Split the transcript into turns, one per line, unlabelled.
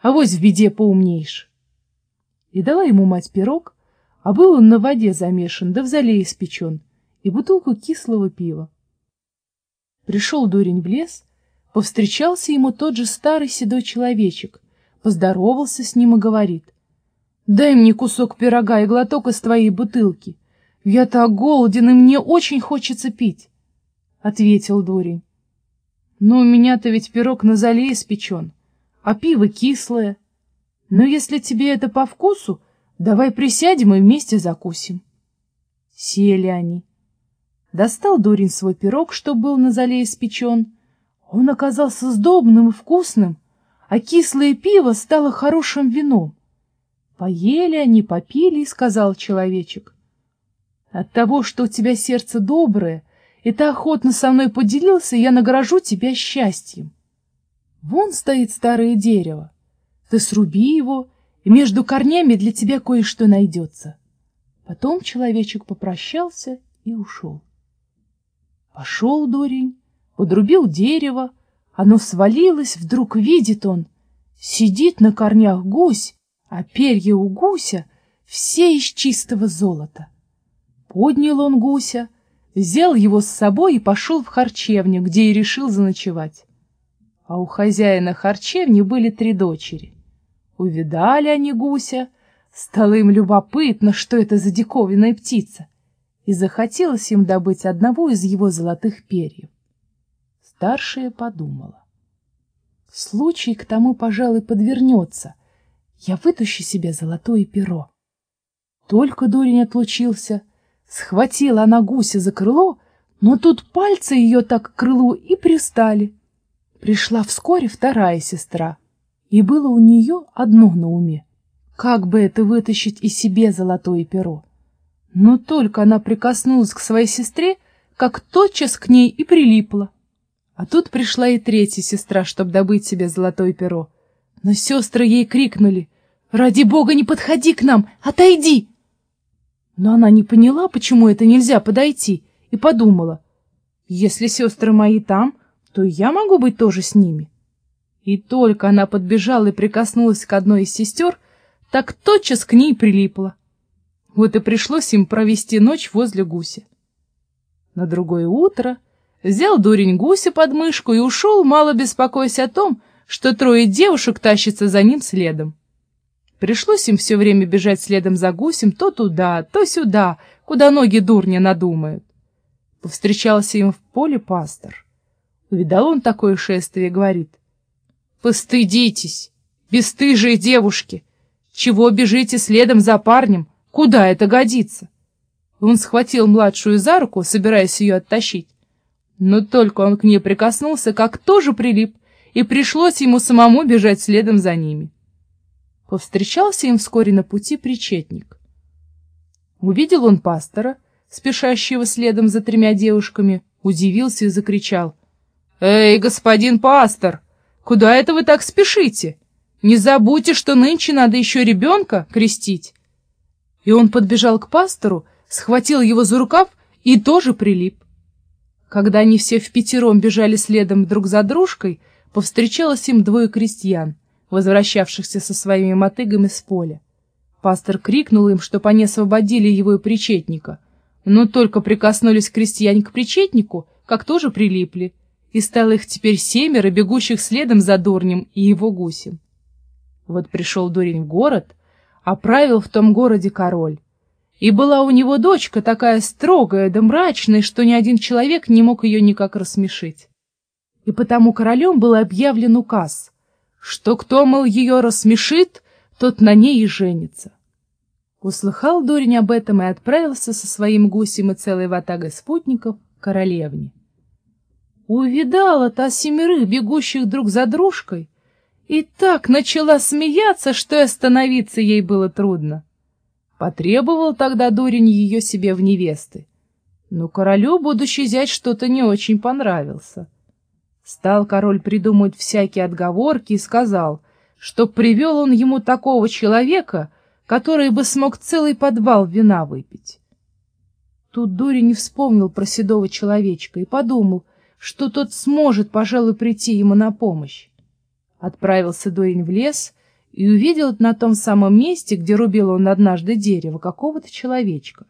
а вось в беде поумнеешь. И дала ему мать пирог, а был он на воде замешан, да в зале испечен, и бутылку кислого пива. Пришел дурень в лес, повстречался ему тот же старый седой человечек, поздоровался с ним и говорит, «Дай мне кусок пирога и глоток из твоей бутылки. Я так голоден, и мне очень хочется пить», — ответил дурень. «Но у меня-то ведь пирог на зале испечен, а пиво кислое. Но если тебе это по вкусу, давай присядем и вместе закусим». Сели они. Достал дурень свой пирог, что был на зале испечен. Он оказался сдобным и вкусным, а кислое пиво стало хорошим вином. Поели они, попили, сказал человечек. От того, что у тебя сердце доброе, и ты охотно со мной поделился, я награжу тебя счастьем. Вон стоит старое дерево. Ты сруби его, и между корнями для тебя кое-что найдется. Потом человечек попрощался и ушел. Пошел дурень, подрубил дерево, оно свалилось, вдруг видит он, сидит на корнях гусь, а перья у гуся все из чистого золота. Поднял он гуся, взял его с собой и пошел в харчевню, где и решил заночевать. А у хозяина харчевни были три дочери. Увидали они гуся, стало им любопытно, что это за диковинная птица — и захотелось им добыть одного из его золотых перьев. Старшая подумала. Случай к тому, пожалуй, подвернется. Я вытащу себе золотое перо. Только дурень отлучился, схватила она гуся за крыло, но тут пальцы ее так к крылу и пристали. Пришла вскоре вторая сестра, и было у нее одно на уме. Как бы это вытащить и себе золотое перо? Но только она прикоснулась к своей сестре, как тотчас к ней и прилипла. А тут пришла и третья сестра, чтобы добыть себе золотое перо. Но сестры ей крикнули, «Ради бога, не подходи к нам, отойди!» Но она не поняла, почему это нельзя подойти, и подумала, «Если сестры мои там, то я могу быть тоже с ними». И только она подбежала и прикоснулась к одной из сестер, так тотчас к ней прилипла. Вот и пришлось им провести ночь возле гуся. На другое утро взял дурень гуся под мышку и ушел, мало беспокоясь о том, что трое девушек тащатся за ним следом. Пришлось им все время бежать следом за гусем то туда, то сюда, куда ноги дурня надумают. Повстречался им в поле пастор. Увидал он такое шествие говорит, «Постыдитесь, бесстыжие девушки! Чего бежите следом за парнем, Куда это годится? Он схватил младшую за руку, собираясь ее оттащить. Но только он к ней прикоснулся, как тоже прилип, и пришлось ему самому бежать следом за ними. Повстречался им вскоре на пути причетник. Увидел он пастора, спешащего следом за тремя девушками, удивился и закричал. «Эй, господин пастор, куда это вы так спешите? Не забудьте, что нынче надо еще ребенка крестить и он подбежал к пастору, схватил его за рукав и тоже прилип. Когда они все в пятером бежали следом друг за дружкой, повстречалось им двое крестьян, возвращавшихся со своими мотыгами с поля. Пастор крикнул им, чтоб они освободили его и причетника, но только прикоснулись крестьяне к причетнику, как тоже прилипли, и стало их теперь семеро, бегущих следом за Дурнем и его гусем. Вот пришел Дурень в город, а правил в том городе король. И была у него дочка такая строгая да мрачная, что ни один человек не мог ее никак рассмешить. И потому королем был объявлен указ, что кто, мол, ее рассмешит, тот на ней и женится. Услыхал дурень об этом и отправился со своим гусем и целой ватагой спутников к королевне. Увидала та семерых, бегущих друг за дружкой, и так начала смеяться, что остановиться ей было трудно. Потребовал тогда дурень ее себе в невесты. Но королю будущий зять что-то не очень понравился. Стал король придумывать всякие отговорки и сказал, что привел он ему такого человека, который бы смог целый подвал вина выпить. Тут дурень вспомнил про седого человечка и подумал, что тот сможет, пожалуй, прийти ему на помощь. Отправился Дорин в лес, и увидел на том самом месте, где рубил он однажды дерево, какого-то человечка.